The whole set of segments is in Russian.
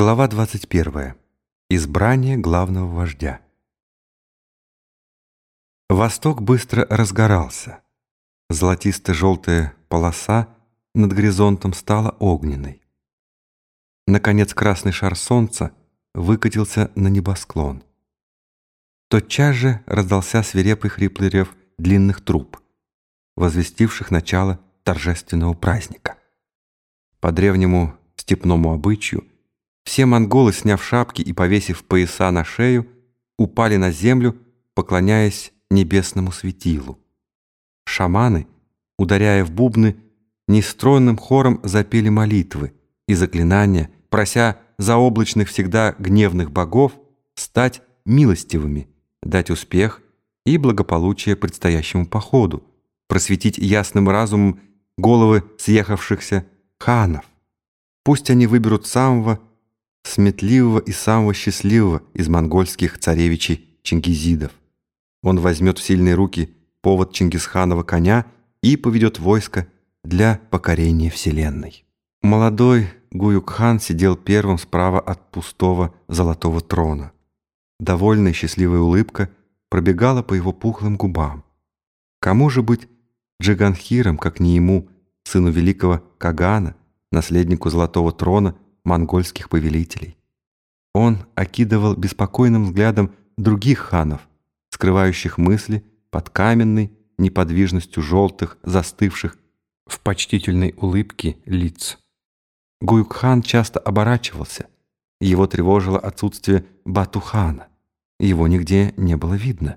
Глава 21. Избрание главного вождя. Восток быстро разгорался. Золотисто-желтая полоса над горизонтом стала огненной. Наконец красный шар солнца выкатился на небосклон. Тотчас же раздался свирепый хриплый рев длинных труб, возвестивших начало торжественного праздника. По древнему степному обычаю все монголы, сняв шапки и повесив пояса на шею, упали на землю, поклоняясь небесному светилу. Шаманы, ударяя в бубны, нестроенным хором запели молитвы и заклинания, прося заоблачных всегда гневных богов стать милостивыми, дать успех и благополучие предстоящему походу, просветить ясным разумом головы съехавшихся ханов. Пусть они выберут самого сметливого и самого счастливого из монгольских царевичей чингизидов. Он возьмет в сильные руки повод Чингисханова коня и поведет войско для покорения Вселенной. Молодой Гуюкхан сидел первым справа от пустого золотого трона. Довольная счастливая улыбка пробегала по его пухлым губам. Кому же быть Джиганхиром, как не ему, сыну великого Кагана, наследнику золотого трона монгольских повелителей. Он окидывал беспокойным взглядом других ханов, скрывающих мысли под каменной неподвижностью желтых, застывших в почтительной улыбке лиц. Гуюкхан часто оборачивался, его тревожило отсутствие Батухана. Его нигде не было видно.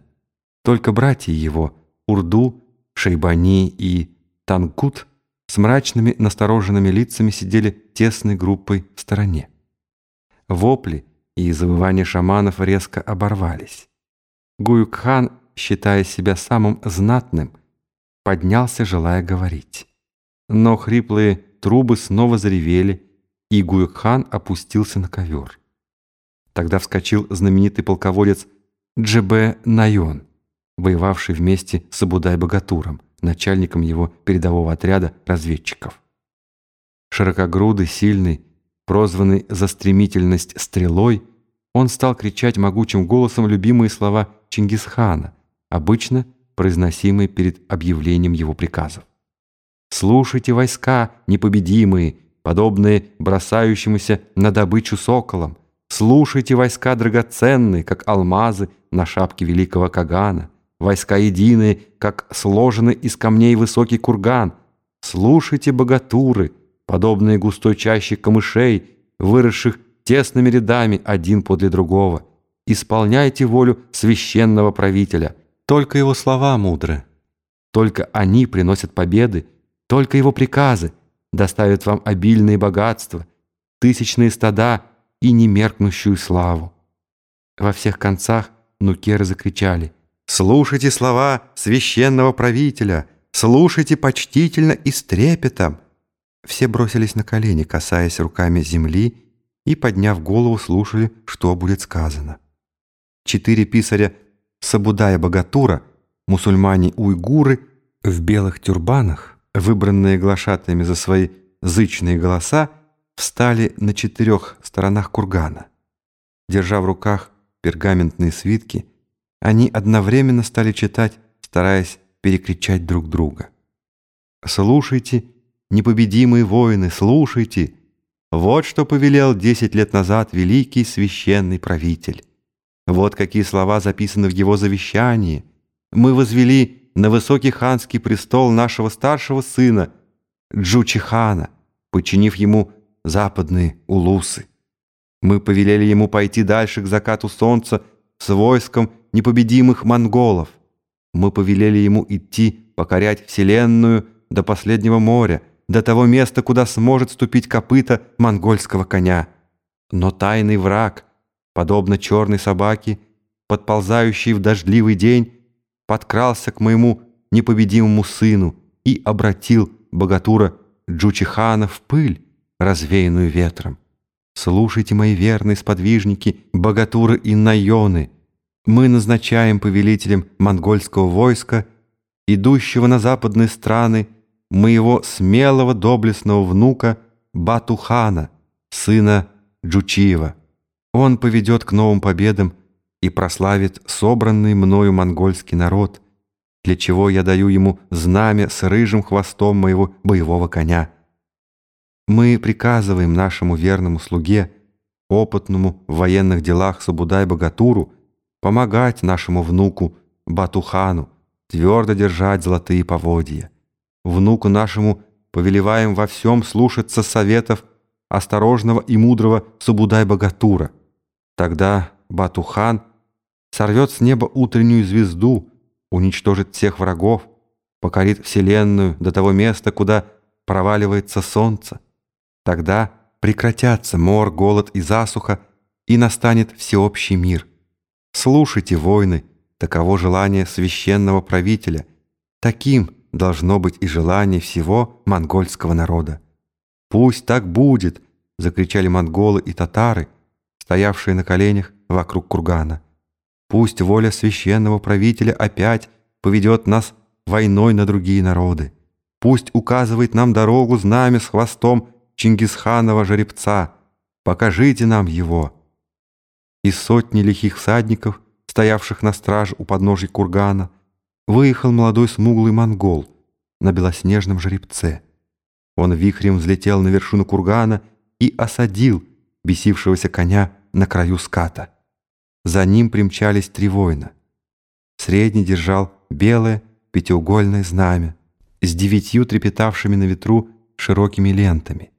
Только братья его, Урду, Шейбани и Тангут, с мрачными настороженными лицами сидели тесной группой в стороне. Вопли и завывания шаманов резко оборвались. Гуюкхан, считая себя самым знатным, поднялся, желая говорить. Но хриплые трубы снова заревели, и Гуюкхан опустился на ковер. Тогда вскочил знаменитый полководец Джебе Найон, воевавший вместе с Абудай-Богатуром, начальником его передового отряда разведчиков. Широкогрудый, сильный, прозванный за стремительность стрелой, он стал кричать могучим голосом любимые слова Чингисхана, обычно произносимые перед объявлением его приказов. «Слушайте войска, непобедимые, подобные бросающемуся на добычу соколам! Слушайте войска драгоценные, как алмазы на шапке великого Кагана! Войска единые, как сложенный из камней высокий курган! Слушайте богатуры!» подобные густой чаще камышей, выросших тесными рядами один подле другого. Исполняйте волю священного правителя. Только его слова мудры. Только они приносят победы, только его приказы доставят вам обильные богатства, тысячные стада и немеркнущую славу. Во всех концах нукеры закричали «Слушайте слова священного правителя! Слушайте почтительно и с трепетом!» Все бросились на колени, касаясь руками земли, и, подняв голову, слушали, что будет сказано. Четыре писаря Сабудая Богатура, мусульмане-уйгуры, в белых тюрбанах, выбранные глашатаями за свои зычные голоса, встали на четырех сторонах кургана. Держа в руках пергаментные свитки, они одновременно стали читать, стараясь перекричать друг друга. «Слушайте непобедимые воины, слушайте! Вот что повелел десять лет назад великий священный правитель. Вот какие слова записаны в его завещании. Мы возвели на высокий ханский престол нашего старшего сына, Джучихана, подчинив ему западные улусы. Мы повелели ему пойти дальше к закату солнца с войском непобедимых монголов. Мы повелели ему идти покорять вселенную до последнего моря, до того места, куда сможет ступить копыта монгольского коня. Но тайный враг, подобно черной собаке, подползающий в дождливый день, подкрался к моему непобедимому сыну и обратил богатура Джучихана в пыль, развеянную ветром. Слушайте, мои верные сподвижники, богатуры и найоны, мы назначаем повелителем монгольского войска, идущего на западные страны, моего смелого доблестного внука Батухана, сына Джучиева. Он поведет к новым победам и прославит собранный мною монгольский народ, для чего я даю ему знамя с рыжим хвостом моего боевого коня. Мы приказываем нашему верному слуге, опытному в военных делах Сабудай-Богатуру, помогать нашему внуку Батухану, твердо держать золотые поводья. Внуку нашему повелеваем во всем слушаться советов осторожного и мудрого Сабудай-Богатура. Тогда Батухан сорвет с неба утреннюю звезду, уничтожит всех врагов, покорит Вселенную до того места, куда проваливается солнце. Тогда прекратятся мор, голод и засуха, и настанет всеобщий мир. Слушайте, войны, таково желание священного правителя. Таким должно быть и желание всего монгольского народа. «Пусть так будет!» — закричали монголы и татары, стоявшие на коленях вокруг кургана. Пусть воля священного правителя опять поведет нас войной на другие народы. Пусть указывает нам дорогу знамя с хвостом Чингисханова жеребца. Покажите нам его. Из сотни лихих всадников, стоявших на страже у подножия кургана, выехал молодой смуглый монгол на белоснежном жеребце. Он вихрем взлетел на вершину кургана и осадил бесившегося коня на краю ската. За ним примчались три воина. Средний держал белое пятиугольное знамя с девятью трепетавшими на ветру широкими лентами.